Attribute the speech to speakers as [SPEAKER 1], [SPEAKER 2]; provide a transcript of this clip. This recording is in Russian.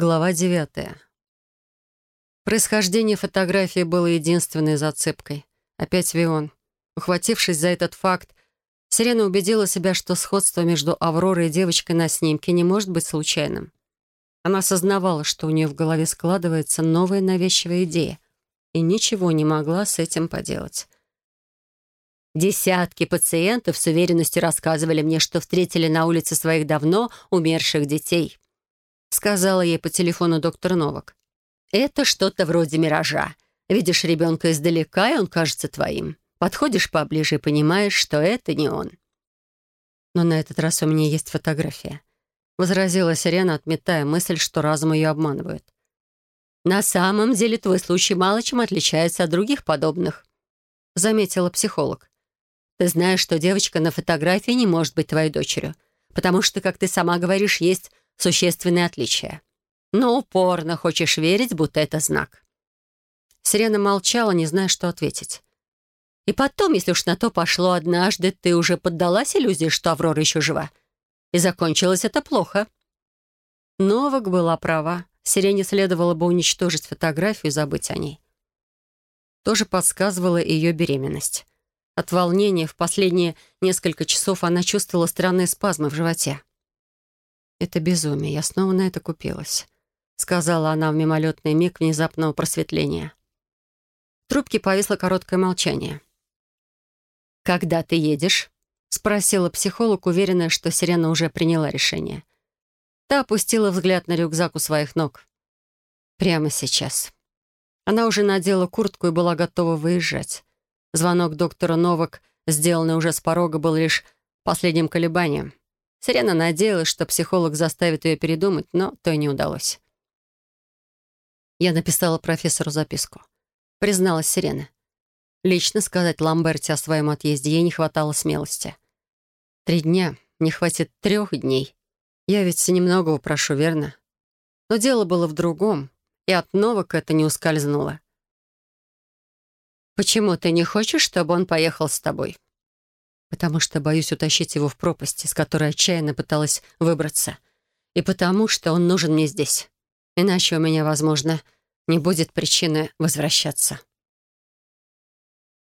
[SPEAKER 1] Глава девятая. Происхождение фотографии было единственной зацепкой. Опять Вион. Ухватившись за этот факт, Сирена убедила себя, что сходство между Авророй и девочкой на снимке не может быть случайным. Она осознавала, что у нее в голове складывается новая навязчивая идея, и ничего не могла с этим поделать.
[SPEAKER 2] Десятки пациентов с уверенностью рассказывали мне, что встретили на улице своих давно умерших детей. — сказала ей по телефону доктор Новак. «Это что-то вроде миража. Видишь ребенка издалека, и он кажется твоим. Подходишь поближе и понимаешь, что это не он».
[SPEAKER 1] «Но на этот раз у меня есть фотография», — возразила Сирена, отметая мысль, что разум ее обманывает.
[SPEAKER 2] «На самом деле твой случай мало чем отличается от других подобных», — заметила психолог. «Ты знаешь, что девочка на фотографии не может быть твоей дочерью, потому что, как ты сама говоришь, есть существенные отличия. Но упорно хочешь верить, будто это знак.
[SPEAKER 1] Сирена молчала, не зная, что ответить.
[SPEAKER 2] И потом, если уж на то пошло однажды, ты уже поддалась иллюзии, что Аврора еще жива. И закончилось это плохо.
[SPEAKER 1] Новак была права. Сирене следовало бы уничтожить фотографию и забыть о ней. Тоже подсказывала ее беременность. От волнения в последние несколько часов она чувствовала странные спазмы в животе. «Это безумие, я снова на это купилась», — сказала она в мимолетный миг внезапного просветления. В трубке повисло короткое молчание.
[SPEAKER 2] «Когда ты едешь?» — спросила психолог, уверенная, что Сирена уже приняла решение. Та опустила взгляд на рюкзак у своих ног.
[SPEAKER 1] «Прямо сейчас». Она уже надела куртку и была готова выезжать. Звонок доктора Новак, сделанный уже с порога, был лишь последним колебанием. Сирена надеялась, что психолог заставит ее передумать, но то и не удалось. Я написала профессору записку. Призналась Сирена. Лично сказать Ламберте о своем отъезде ей не хватало смелости. Три дня, не хватит трех дней. Я ведь немного упрошу, верно? Но дело было в другом, и от Новака это не ускользнуло.
[SPEAKER 2] «Почему ты не хочешь, чтобы он поехал с тобой?»
[SPEAKER 1] Потому что боюсь утащить его в пропасть, из которой отчаянно пыталась выбраться, и потому что он нужен мне здесь. Иначе у меня, возможно, не будет причины возвращаться.